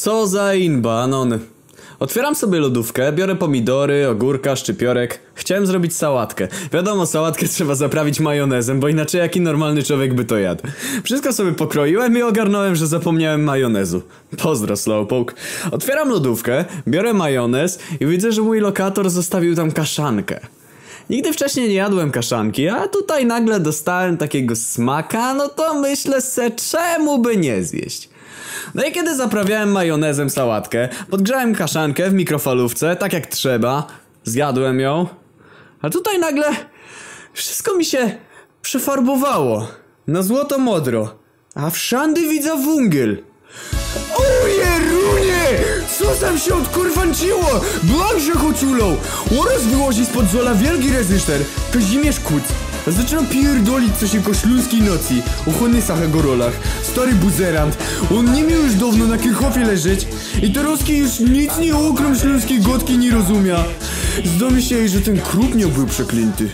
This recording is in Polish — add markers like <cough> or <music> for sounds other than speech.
Co za inbanon. Otwieram sobie lodówkę, biorę pomidory, ogórka, szczypiorek. Chciałem zrobić sałatkę. Wiadomo, sałatkę <laughs> trzeba zaprawić majonezem, bo inaczej jaki normalny człowiek by to jadł. Wszystko sobie pokroiłem i ogarnąłem, że zapomniałem majonezu. Pozdro, Slowpoke. Otwieram lodówkę, biorę majonez i widzę, że mój lokator zostawił tam kaszankę. Nigdy wcześniej nie jadłem kaszanki, a tutaj nagle dostałem takiego smaka, no to myślę se, czemu by nie zjeść. No i kiedy zaprawiałem majonezem sałatkę, podgrzałem kaszankę w mikrofalówce, tak jak trzeba, zjadłem ją, a tutaj nagle wszystko mi się przefarbowało na złoto-modro, a wszędy widzę wungiel. Ojerunie! Co tam się odkurwanciło? Blank się choculą! Oraz wyłozi spod zola wielki rezyster, Kazimierz Kuc. Zaczynam pierdolić coś jako śląskiej nocy, o Honysach rolach. Stary buzerant, on nie miał już dawno na Kirchhoffie leżeć i Torowski już nic nie okrom śląskiej gotki nie rozumia. Zda mi się, że ten kruk nie był przeklęty.